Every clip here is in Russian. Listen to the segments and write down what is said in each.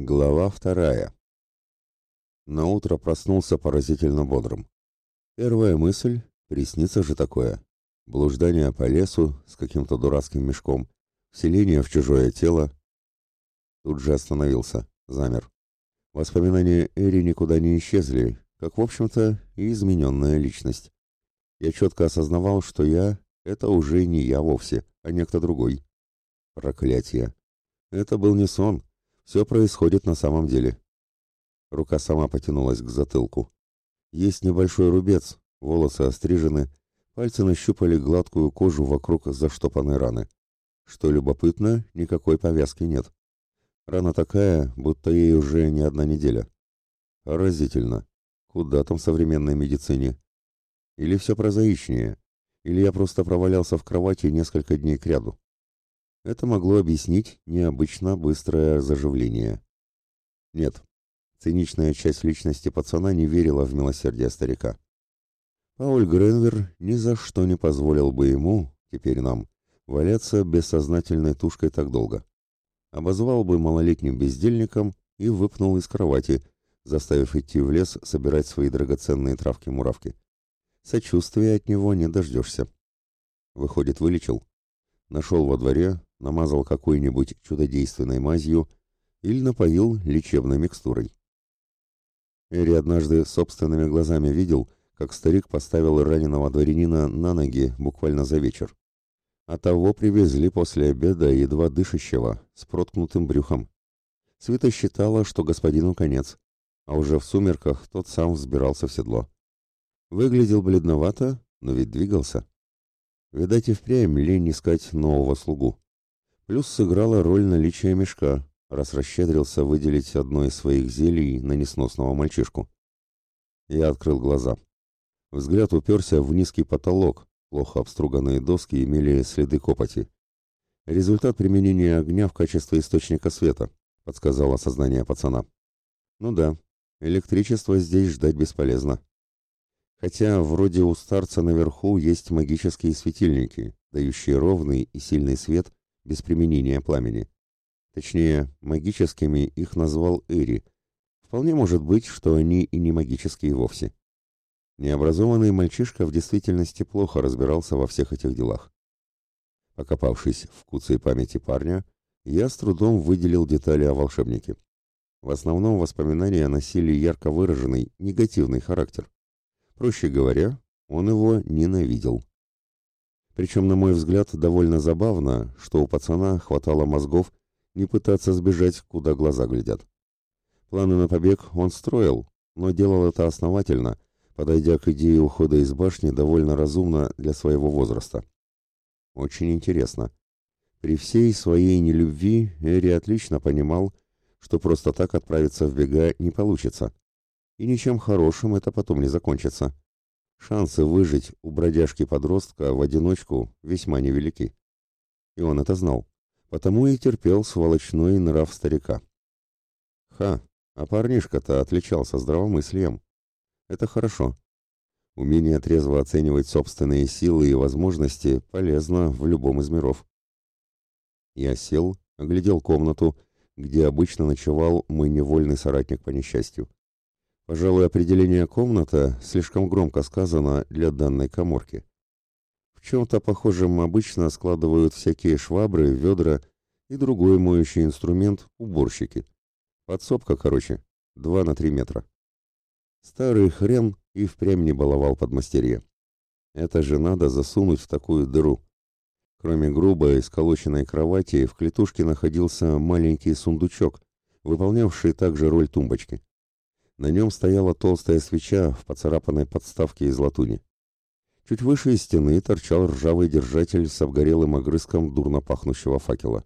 Глава вторая. На утро проснулся поразительно бодрым. Первая мысль — приснится же такое. Блуждание по лесу с каким-то дурацким мешком, вселение в чужое тело. Тут же остановился, замер. Воспоминания Эри никуда не исчезли, как, в общем-то, и измененная личность. Я четко осознавал, что я — это уже не я вовсе, а некто другой. Проклятие. Это был не сон. Все происходит на самом деле. Рука сама потянулась к затылку. Есть небольшой рубец, волосы острижены, пальцы нащупали гладкую кожу вокруг заштопанной раны. Что любопытно, никакой повязки нет. Рана такая, будто ей уже не одна неделя. Поразительно. Куда там современной медицине? Или все прозаичнее? Или я просто провалялся в кровати несколько дней кряду? Это могло объяснить необычно быстрое заживление. Нет, циничная часть личности пацана не верила в милосердие старика. Пауль Гренвер ни за что не позволил бы ему, теперь нам, валяться бессознательной тушкой так долго. Обозвал бы малолетним бездельником и выпнул из кровати, заставив идти в лес собирать свои драгоценные травки-муравки. Сочувствия от него не дождешься. Выходит, вылечил. Нашел во дворе, намазал какой-нибудь чудодейственной мазью или напоил лечебной микстурой. Эри однажды собственными глазами видел, как старик поставил раненого дворянина на ноги буквально за вечер. А того привезли после обеда едва дышащего, с проткнутым брюхом. Света считала, что господину конец, а уже в сумерках тот сам взбирался в седло. Выглядел бледновато, но ведь двигался. Видать, и впрямь лень искать нового слугу. Плюс сыграла роль наличия мешка, раз расщедрился выделить одно из своих зелий на несносного мальчишку. Я открыл глаза. Взгляд уперся в низкий потолок, плохо обструганные доски имели следы копоти. Результат применения огня в качестве источника света, подсказало сознание пацана. Ну да, электричество здесь ждать бесполезно. Хотя вроде у старца наверху есть магические светильники, дающие ровный и сильный свет без применения пламени. Точнее, магическими их назвал Эри. Вполне может быть, что они и не магические вовсе. Необразованный мальчишка в действительности плохо разбирался во всех этих делах. Покопавшись в куце памяти парня, я с трудом выделил детали о волшебнике. В основном воспоминания носили ярко выраженный негативный характер. Проще говоря, он его ненавидел. Причем, на мой взгляд, довольно забавно, что у пацана хватало мозгов не пытаться сбежать, куда глаза глядят. Планы на побег он строил, но делал это основательно, подойдя к идее ухода из башни довольно разумно для своего возраста. Очень интересно. При всей своей нелюбви Эри отлично понимал, что просто так отправиться в бега не получится. И ничем хорошим это потом не закончится. Шансы выжить у бродяжки-подростка в одиночку весьма невелики. И он это знал, потому и терпел сволочной нрав старика. Ха, а парнишка-то отличался здравомыслием. Это хорошо. Умение трезво оценивать собственные силы и возможности полезно в любом из миров. Я сел, оглядел комнату, где обычно ночевал мой невольный соратник по несчастью. Пожалуй, определение «комната» слишком громко сказано для данной коморки. В чем-то похожем обычно складывают всякие швабры, ведра и другой моющий инструмент – уборщики. Подсобка, короче, 2 на 3 метра. Старый хрен и впрямь не баловал подмастерье. Это же надо засунуть в такую дыру. Кроме грубой сколоченной кровати, в клетушке находился маленький сундучок, выполнявший также роль тумбочки. На нем стояла толстая свеча в поцарапанной подставке из латуни. Чуть выше из стены торчал ржавый держатель с обгорелым огрызком дурно пахнущего факела.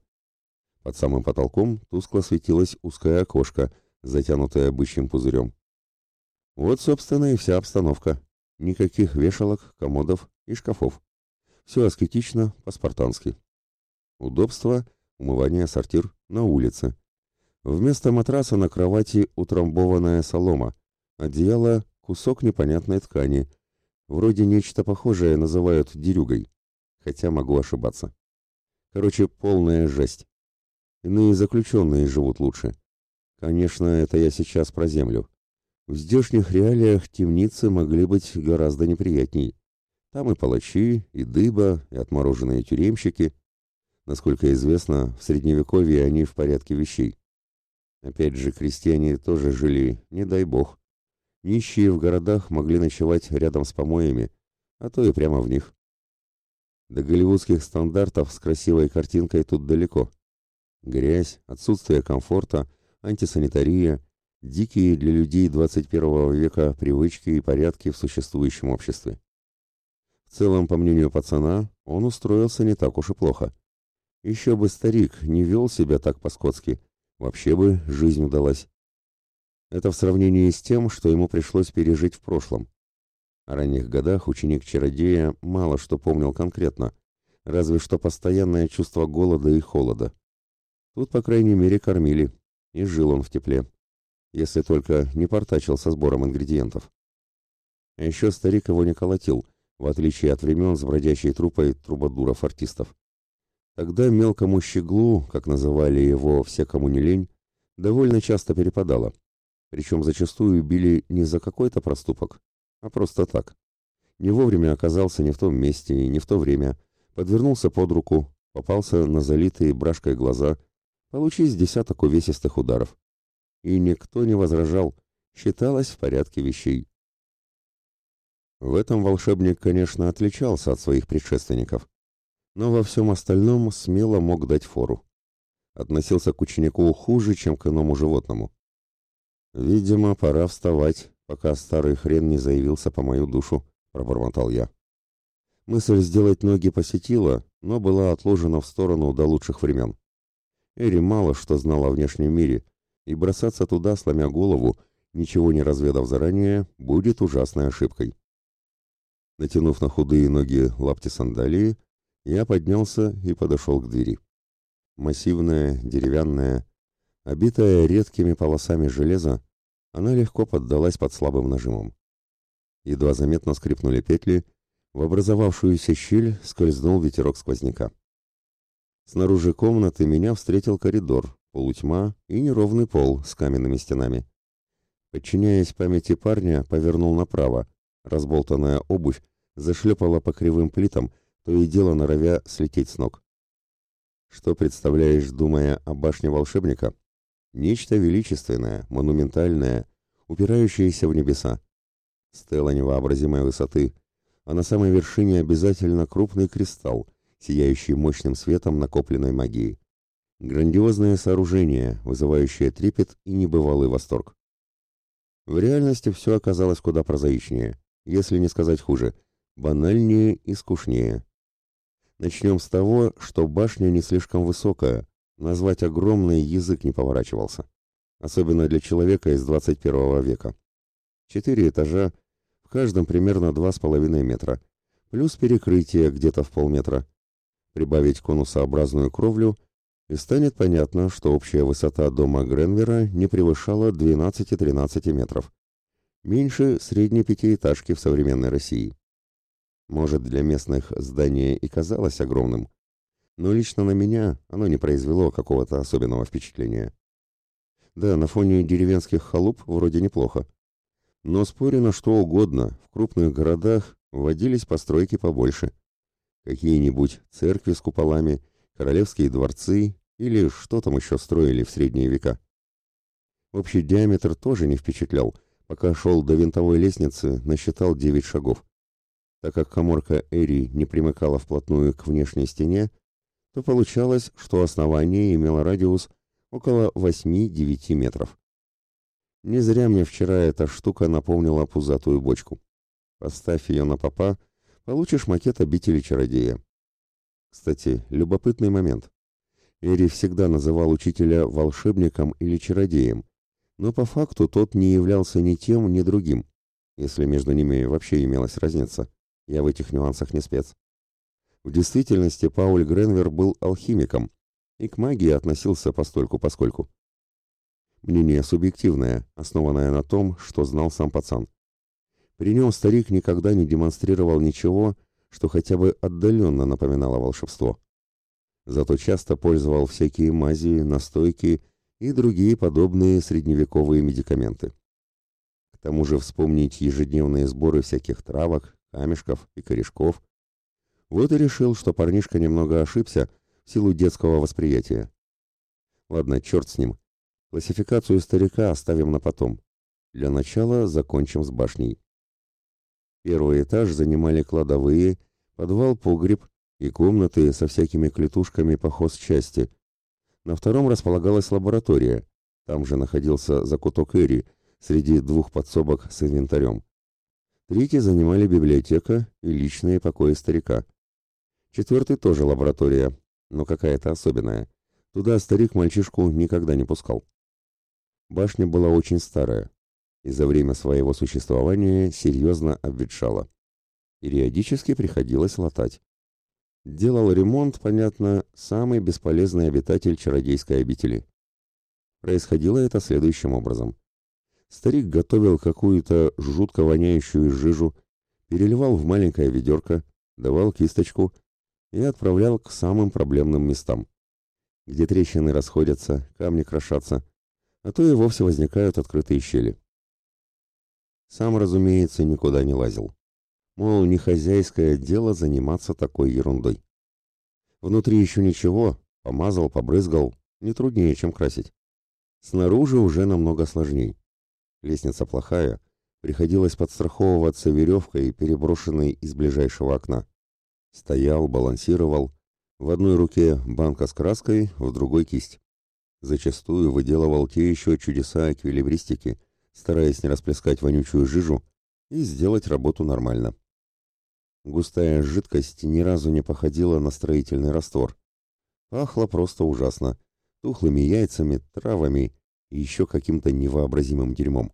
Под самым потолком тускло светилось узкое окошко, затянутое бычьим пузырем. Вот, собственно, и вся обстановка. Никаких вешалок, комодов и шкафов. Все аскетично, по-спартански. Удобство, умывание, сортир на улице. Вместо матраса на кровати утрамбованная солома, одеяло — кусок непонятной ткани. Вроде нечто похожее называют дерюгой, хотя могу ошибаться. Короче, полная жесть. Иные заключенные живут лучше. Конечно, это я сейчас про землю. В здешних реалиях темницы могли быть гораздо неприятней. Там и палачи, и дыба, и отмороженные тюремщики. Насколько известно, в Средневековье они в порядке вещей. Опять же, крестьяне тоже жили, не дай бог. Нищие в городах могли ночевать рядом с помоями, а то и прямо в них. До голливудских стандартов с красивой картинкой тут далеко. Грязь, отсутствие комфорта, антисанитария, дикие для людей 21 века привычки и порядки в существующем обществе. В целом, по мнению пацана, он устроился не так уж и плохо. Еще бы старик не вел себя так по-скотски, вообще бы жизнь удалась. Это в сравнении с тем, что ему пришлось пережить в прошлом. О ранних годах ученик-чародея мало что помнил конкретно, разве что постоянное чувство голода и холода. Тут, по крайней мере, кормили, и жил он в тепле, если только не портачил со сбором ингредиентов. А еще старик его не колотил, в отличие от времен с бродячей трупой трубадуров-артистов. Тогда мелкому щеглу, как называли его все, кому не лень, довольно часто перепадало. Причем зачастую били не за какой-то проступок, а просто так. Не вовремя оказался не в том месте не в то время, подвернулся под руку, попался на залитые брашкой глаза, получись десяток увесистых ударов. И никто не возражал, считалось в порядке вещей. В этом волшебник, конечно, отличался от своих предшественников, но во всем остальном смело мог дать фору. Относился к ученику хуже, чем к иному животному. «Видимо, пора вставать, пока старый хрен не заявился по мою душу», — пробормотал я. Мысль сделать ноги посетила, но была отложена в сторону до лучших времен. Эри мало что знал о внешнем мире, и бросаться туда, сломя голову, ничего не разведав заранее, будет ужасной ошибкой. Натянув на худые ноги лапти сандалии, я поднялся и подошел к двери. Массивная, деревянная, Обитая редкими полосами железа, она легко поддалась под слабым нажимом. Едва заметно скрипнули петли, в образовавшуюся щель скользнул ветерок сквозняка. Снаружи комнаты меня встретил коридор, полутьма и неровный пол с каменными стенами. Подчиняясь памяти парня, повернул направо. Разболтанная обувь зашлепала по кривым плитам, то и дело норовя слететь с ног. Что представляешь, думая о башне волшебника? Нечто величественное, монументальное, упирающееся в небеса. Стела невообразимой высоты, а на самой вершине обязательно крупный кристалл, сияющий мощным светом накопленной магии. Грандиозное сооружение, вызывающее трепет и небывалый восторг. В реальности все оказалось куда прозаичнее, если не сказать хуже, банальнее и скучнее. Начнем с того, что башня не слишком высокая, Назвать огромный язык не поворачивался. Особенно для человека из 21 века. Четыре этажа, в каждом примерно два с половиной метра, плюс перекрытие где-то в полметра. Прибавить конусообразную кровлю, и станет понятно, что общая высота дома Гренвера не превышала 12-13 метров. Меньше средней пятиэтажки в современной России. Может, для местных здание и казалось огромным, но лично на меня оно не произвело какого-то особенного впечатления. Да, на фоне деревенских халуп вроде неплохо. Но спорю на что угодно, в крупных городах вводились постройки побольше. Какие-нибудь церкви с куполами, королевские дворцы или что там еще строили в средние века. Общий диаметр тоже не впечатлял, пока шел до винтовой лестницы, насчитал 9 шагов. Так как коморка Эри не примыкала вплотную к внешней стене, то получалось, что основание имело радиус около 8-9 метров. Не зря мне вчера эта штука напомнила пузатую бочку. Поставь ее на попа, получишь макет обители чародея. Кстати, любопытный момент. Эри всегда называл учителя волшебником или чародеем, но по факту тот не являлся ни тем, ни другим, если между ними вообще имелась разница. Я в этих нюансах не спец. В действительности Пауль Гренвер был алхимиком и к магии относился постольку-поскольку. Мнение субъективное, основанное на том, что знал сам пацан. При нем старик никогда не демонстрировал ничего, что хотя бы отдаленно напоминало волшебство. Зато часто пользовал всякие мази, настойки и другие подобные средневековые медикаменты. К тому же вспомнить ежедневные сборы всяких травок, камешков и корешков. Вот и решил, что парнишка немного ошибся в силу детского восприятия. Ладно, черт с ним. Классификацию старика оставим на потом. Для начала закончим с башней. Первый этаж занимали кладовые, подвал-погреб и комнаты со всякими клетушками по хозчасти. На втором располагалась лаборатория. Там же находился закуток Эри среди двух подсобок с инвентарем. Третий занимали библиотека и личные покои старика. Четвертый тоже лаборатория, но какая-то особенная. Туда старик мальчишку никогда не пускал. Башня была очень старая и за время своего существования серьезно обветшала. Периодически приходилось латать. Делал ремонт, понятно, самый бесполезный обитатель чародейской обители. Происходило это следующим образом. Старик готовил какую-то жутко воняющую жижу, переливал в маленькое ведерко, давал кисточку и отправлял к самым проблемным местам, где трещины расходятся, камни крошатся, а то и вовсе возникают открытые щели. Сам, разумеется, никуда не лазил. Мол, не хозяйское дело заниматься такой ерундой. Внутри еще ничего, помазал, побрызгал, не труднее, чем красить. Снаружи уже намного сложней. Лестница плохая, приходилось подстраховываться веревкой, переброшенной из ближайшего окна. Стоял, балансировал. В одной руке банка с краской, в другой кисть. Зачастую выделывал те еще чудеса эквилибристики, стараясь не расплескать вонючую жижу и сделать работу нормально. Густая жидкость ни разу не походила на строительный раствор. Пахло просто ужасно. Тухлыми яйцами, травами и еще каким-то невообразимым дерьмом.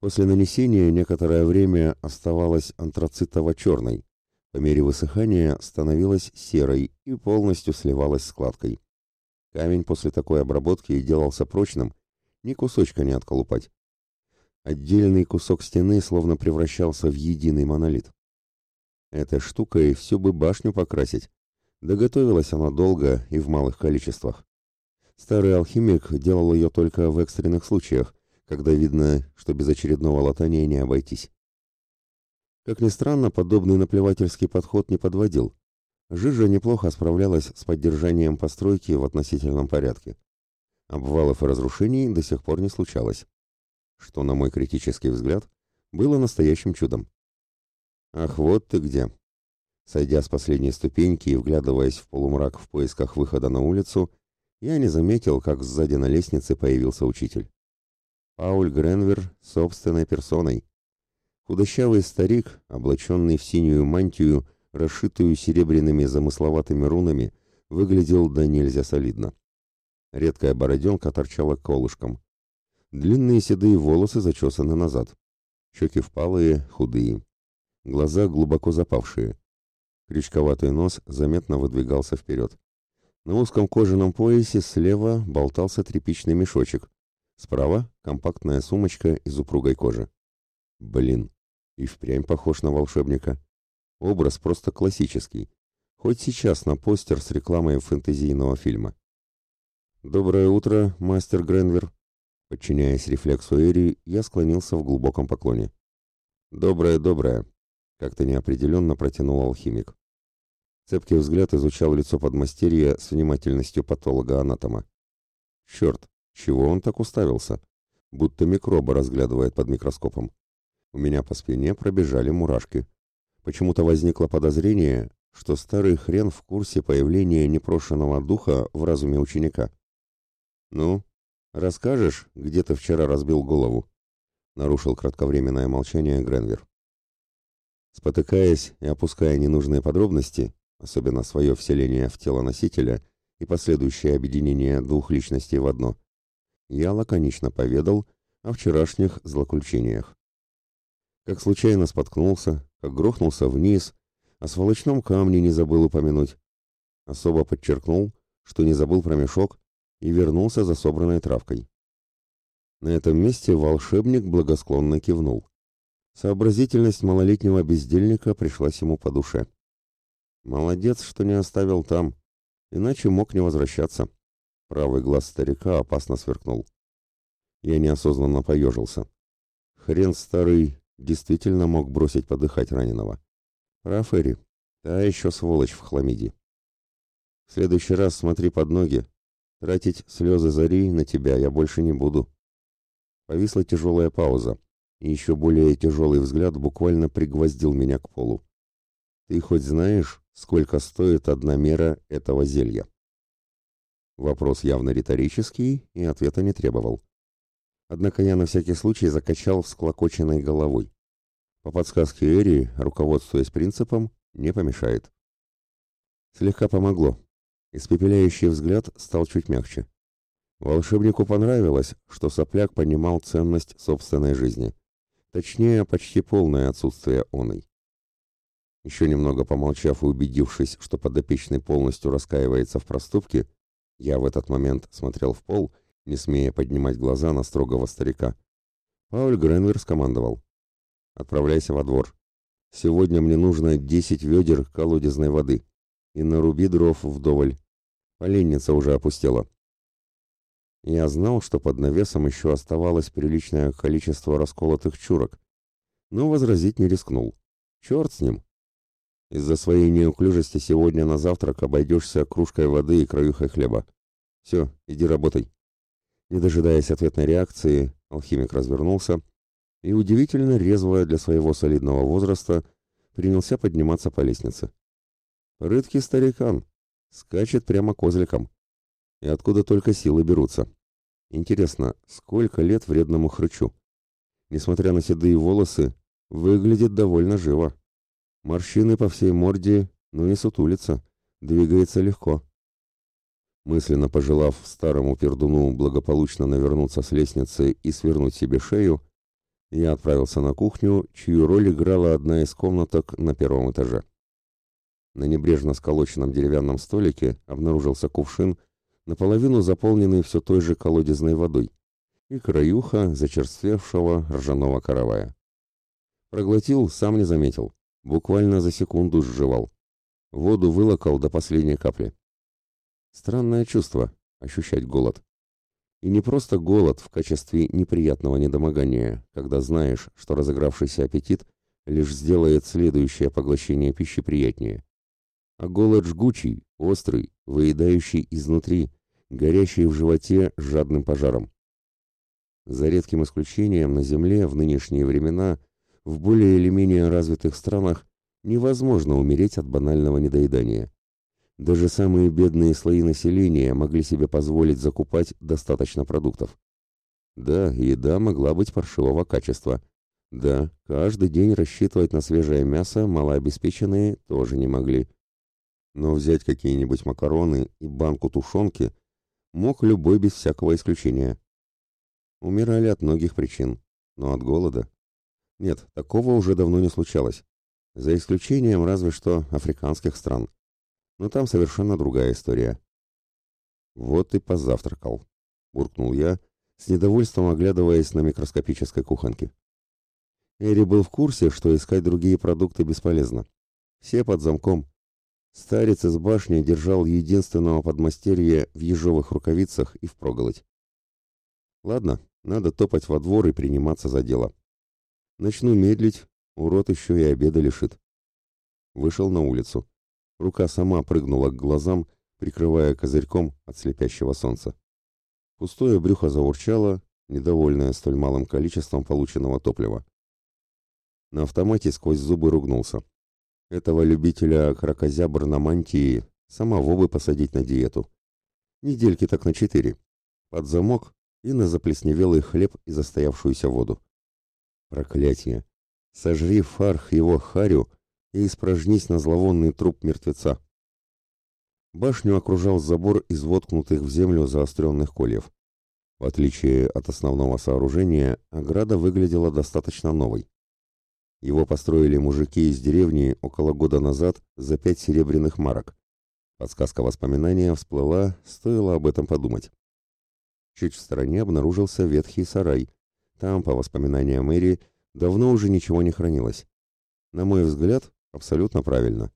После нанесения некоторое время оставалась антрацитово-черной. По мере высыхания становилась серой и полностью сливалась с кладкой. Камень после такой обработки делался прочным, ни кусочка не отколупать. Отдельный кусок стены словно превращался в единый монолит. Этой штукой всю бы башню покрасить. Доготовилась она долго и в малых количествах. Старый алхимик делал ее только в экстренных случаях, когда видно, что без очередного латания не обойтись. Как ни странно, подобный наплевательский подход не подводил. Жижа неплохо справлялась с поддержанием постройки в относительном порядке. Обвалов и разрушений до сих пор не случалось что, на мой критический взгляд, было настоящим чудом. «Ах, вот ты где!» Сойдя с последней ступеньки и вглядываясь в полумрак в поисках выхода на улицу, я не заметил, как сзади на лестнице появился учитель. Пауль Гренвер собственной персоной. Худощавый старик, облаченный в синюю мантию, расшитую серебряными замысловатыми рунами, выглядел да нельзя солидно. Редкая бороденка торчала колышком. Длинные седые волосы зачесаны назад. Щеки впалые, худые. Глаза глубоко запавшие. Крючковатый нос заметно выдвигался вперед. На узком кожаном поясе слева болтался тряпичный мешочек. Справа — компактная сумочка из упругой кожи. Блин, и впрямь похож на волшебника. Образ просто классический. Хоть сейчас на постер с рекламой фэнтезийного фильма. «Доброе утро, мастер Гренвер», Подчиняясь рефлексу Эри, я склонился в глубоком поклоне. «Доброе, доброе», — как-то неопределенно протянул алхимик. Цепкий взгляд изучал лицо подмастерья с внимательностью патолога-анатома. «Черт, чего он так уставился? Будто микроба разглядывает под микроскопом. У меня по спине пробежали мурашки. Почему-то возникло подозрение, что старый хрен в курсе появления непрошенного духа в разуме ученика. «Ну, «Расскажешь, где ты вчера разбил голову?» — нарушил кратковременное молчание Гренвер. Спотыкаясь и опуская ненужные подробности, особенно свое вселение в тело носителя и последующее объединение двух личностей в одно, я лаконично поведал о вчерашних злоключениях. Как случайно споткнулся, как грохнулся вниз, о сволочном камне не забыл упомянуть. Особо подчеркнул, что не забыл про мешок, и вернулся за собранной травкой. На этом месте волшебник благосклонно кивнул. Сообразительность малолетнего бездельника пришлась ему по душе. Молодец, что не оставил там, иначе мог не возвращаться. Правый глаз старика опасно сверкнул. Я неосознанно поежился. Хрен старый действительно мог бросить подыхать раненого. Прав Эри, та еще сволочь в хламиде. В следующий раз смотри под ноги. Тратить слезы зари на тебя я больше не буду. Повисла тяжелая пауза, и еще более тяжелый взгляд буквально пригвоздил меня к полу. Ты хоть знаешь, сколько стоит одна мера этого зелья? Вопрос явно риторический, и ответа не требовал. Однако я на всякий случай закачал всклокоченной головой. По подсказке Эри, руководствуясь принципом, не помешает. Слегка помогло. Испепеляющий взгляд стал чуть мягче. Волшебнику понравилось, что сопляк понимал ценность собственной жизни. Точнее, почти полное отсутствие оной. Еще немного помолчав и убедившись, что подопечный полностью раскаивается в проступке, я в этот момент смотрел в пол, не смея поднимать глаза на строгого старика. Пауль Гренвер скомандовал. Отправляйся во двор. Сегодня мне нужно десять ведер колодезной воды. И наруби дров вдоволь. Поленница уже опустела. Я знал, что под навесом еще оставалось приличное количество расколотых чурок, но возразить не рискнул. Черт с ним. Из-за своей неуклюжести сегодня на завтрак обойдешься кружкой воды и краюхой хлеба. Все, иди работай. Не дожидаясь ответной реакции, алхимик развернулся и, удивительно резво для своего солидного возраста, принялся подниматься по лестнице. Рыдкий старикан, скачет прямо козликом. И откуда только силы берутся. Интересно, сколько лет вредному хрычу? Несмотря на седые волосы, выглядит довольно живо. Морщины по всей морде, но не сутулится, двигается легко. Мысленно пожелав старому пердуну благополучно навернуться с лестницы и свернуть себе шею, я отправился на кухню, чью роль играла одна из комнаток на первом этаже. На небрежно сколоченном деревянном столике обнаружился кувшин, наполовину заполненный все той же колодезной водой, и краюха зачерствевшего ржаного каравая. Проглотил, сам не заметил, буквально за секунду сживал. Воду вылокал до последней капли. Странное чувство — ощущать голод. И не просто голод в качестве неприятного недомогания, когда знаешь, что разыгравшийся аппетит лишь сделает следующее поглощение пищи приятнее. А голод жгучий, острый, выедающий изнутри, горящий в животе жадным пожаром. За редким исключением на Земле в нынешние времена в более или менее развитых странах невозможно умереть от банального недоедания. Даже самые бедные слои населения могли себе позволить закупать достаточно продуктов. Да, еда могла быть паршивого качества. Да, каждый день рассчитывать на свежее мясо малообеспеченные тоже не могли. Но взять какие-нибудь макароны и банку тушенки мог любой без всякого исключения. Умирали от многих причин, но от голода. Нет, такого уже давно не случалось. За исключением разве что африканских стран но там совершенно другая история. «Вот и позавтракал», — буркнул я, с недовольством оглядываясь на микроскопической кухонке. Эри был в курсе, что искать другие продукты бесполезно. Все под замком. Старец из башни держал единственного подмастерья в ежовых рукавицах и впроголодь. Ладно, надо топать во двор и приниматься за дело. Начну медлить, урод еще и обеда лишит. Вышел на улицу. Рука сама прыгнула к глазам, прикрывая козырьком от слепящего солнца. Пустое брюхо заурчало, недовольное столь малым количеством полученного топлива. На автомате сквозь зубы ругнулся. Этого любителя кракозябр на мантии самого бы посадить на диету. Недельки так на четыре. Под замок и на заплесневелый хлеб и застоявшуюся воду. Проклятие! Сожри фарх его харю, и испражнись на зловонный труп мертвеца. Башню окружал забор из воткнутых в землю заостренных кольев. В отличие от основного сооружения, ограда выглядела достаточно новой. Его построили мужики из деревни около года назад за пять серебряных марок. Подсказка воспоминания всплыла, стоило об этом подумать. Чуть в стороне обнаружился ветхий сарай. Там, по воспоминаниям Мэри, давно уже ничего не хранилось. На мой взгляд, Абсолютно правильно.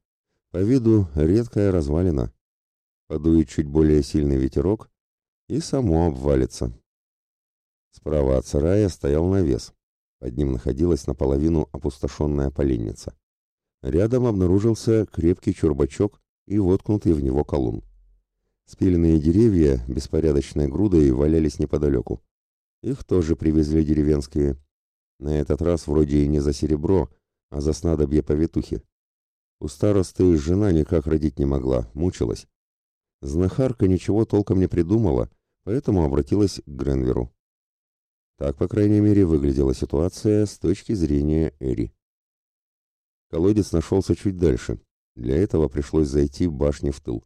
По виду редкая развалина. Подует чуть более сильный ветерок, и само обвалится. Справа от сарая стоял навес. Под ним находилась наполовину опустошенная поленница. Рядом обнаружился крепкий чурбачок и воткнутый в него колун. Спиленные деревья беспорядочной грудой валялись неподалеку. Их тоже привезли деревенские. На этот раз вроде и не за серебро, а за снадобье повитухи. У старосты жена никак родить не могла, мучилась. Знахарка ничего толком не придумала, поэтому обратилась к Гренверу. Так, по крайней мере, выглядела ситуация с точки зрения Эри. Колодец нашелся чуть дальше. Для этого пришлось зайти башне в тыл.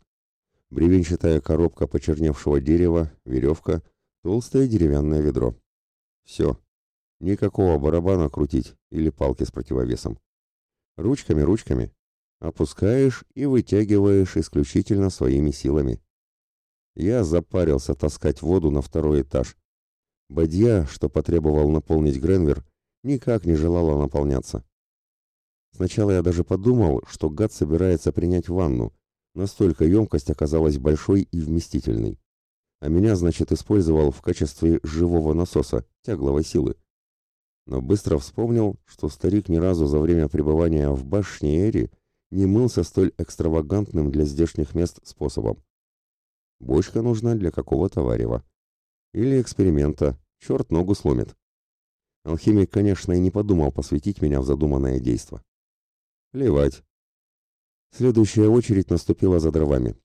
Бревенчатая коробка почерневшего дерева, веревка, толстое деревянное ведро. Все. Никакого барабана крутить или палки с противовесом. Ручками, ручками. Опускаешь и вытягиваешь исключительно своими силами. Я запарился таскать воду на второй этаж. Бадья, что потребовал наполнить Гренвер, никак не желала наполняться. Сначала я даже подумал, что гад собирается принять ванну, настолько емкость оказалась большой и вместительной. А меня, значит, использовал в качестве живого насоса, тягловой силы. Но быстро вспомнил, что старик ни разу за время пребывания в башне Эри не мылся столь экстравагантным для здешних мест способом. Бочка нужна для какого-то варева. Или эксперимента, черт ногу сломит. Алхимик, конечно, и не подумал посвятить меня в задуманное действо. Плевать. Следующая очередь наступила за дровами.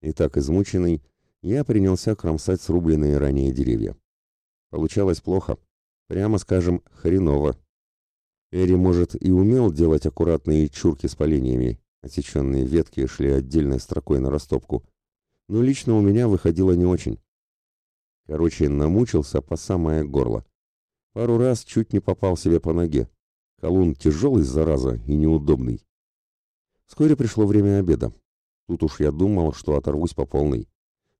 И так измученный, я принялся кромсать срубленные ранее деревья. Получалось плохо. Прямо скажем, хреново. Эри, может, и умел делать аккуратные чурки с поленьями, отсеченные ветки шли отдельной строкой на растопку, но лично у меня выходило не очень. Короче, намучился по самое горло. Пару раз чуть не попал себе по ноге. Колун тяжелый, зараза, и неудобный. Вскоре пришло время обеда. Тут уж я думал, что оторвусь по полной.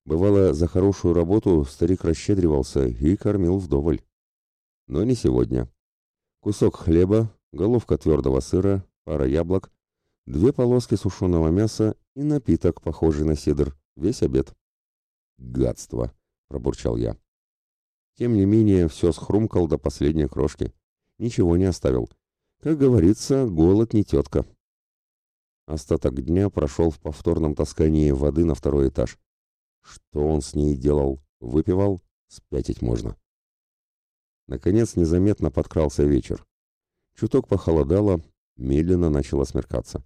Бывало, за хорошую работу старик расщедривался и кормил вдоволь. Но не сегодня. Кусок хлеба, головка твердого сыра, пара яблок, две полоски сушеного мяса и напиток, похожий на сидр. Весь обед. «Гадство!» — пробурчал я. Тем не менее, все схрумкал до последней крошки. Ничего не оставил. Как говорится, голод не тетка. Остаток дня прошел в повторном таскании воды на второй этаж. Что он с ней делал? Выпивал? Спятить можно. Наконец незаметно подкрался вечер. Чуток похолодало, медленно начало смеркаться.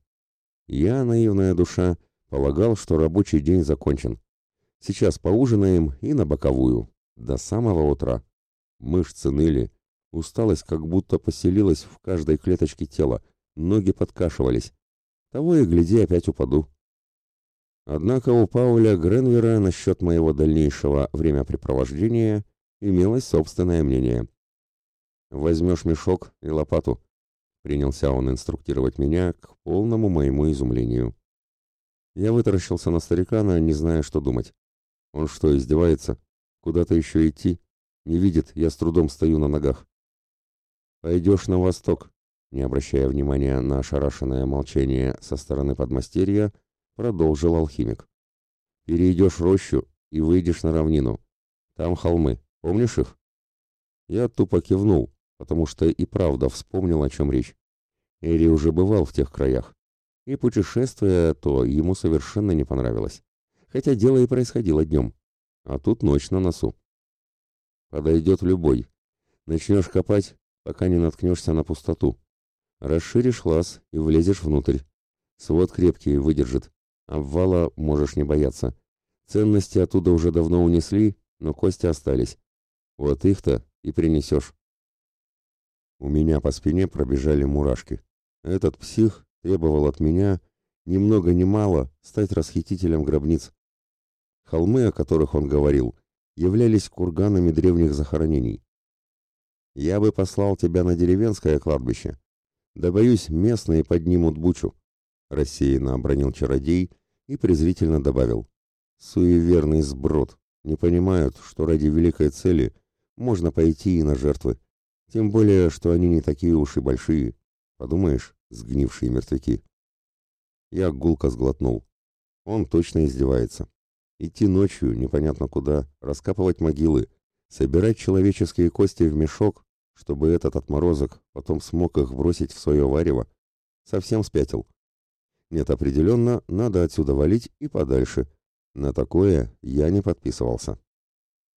Я, наивная душа, полагал, что рабочий день закончен. Сейчас поужинаем и на боковую, до самого утра. Мышцы ныли, усталость как будто поселилась в каждой клеточке тела, ноги подкашивались. Того и гляди, опять упаду. Однако у Пауля Гренвера насчет моего дальнейшего времяпрепровождения имелось собственное мнение. «Возьмешь мешок и лопату», — принялся он инструктировать меня к полному моему изумлению. Я вытаращился на старикана, не зная, что думать. Он что, издевается? Куда-то еще идти? Не видит, я с трудом стою на ногах. «Пойдешь на восток», — не обращая внимания на ошарашенное молчание со стороны подмастерья, продолжил алхимик. «Перейдешь рощу и выйдешь на равнину. Там холмы. Помнишь их?» Я тупо кивнул, потому что и правда вспомнил, о чем речь. Эри уже бывал в тех краях. И путешествие то ему совершенно не понравилось. Хотя дело и происходило днем. А тут ночь на носу. Подойдет любой. Начнешь копать, пока не наткнешься на пустоту. Расширишь лаз и влезешь внутрь. Свод крепкий, выдержит. Обвала можешь не бояться. Ценности оттуда уже давно унесли, но кости остались. Вот их-то и принесешь. У меня по спине пробежали мурашки. Этот псих требовал от меня ни много ни мало стать расхитителем гробниц. Холмы, о которых он говорил, являлись курганами древних захоронений. Я бы послал тебя на деревенское кладбище. Да, боюсь, местные поднимут бучу. Рассеянно обронил чародей и презрительно добавил. Суеверный сброд. Не понимают, что ради великой цели можно пойти и на жертвы. Тем более, что они не такие уж и большие. Подумаешь, сгнившие мертвяки. Я гулко сглотнул. Он точно издевается. Идти ночью, непонятно куда, раскапывать могилы, собирать человеческие кости в мешок, чтобы этот отморозок потом смог их бросить в свое варево, совсем спятил. Нет, определенно, надо отсюда валить и подальше. На такое я не подписывался.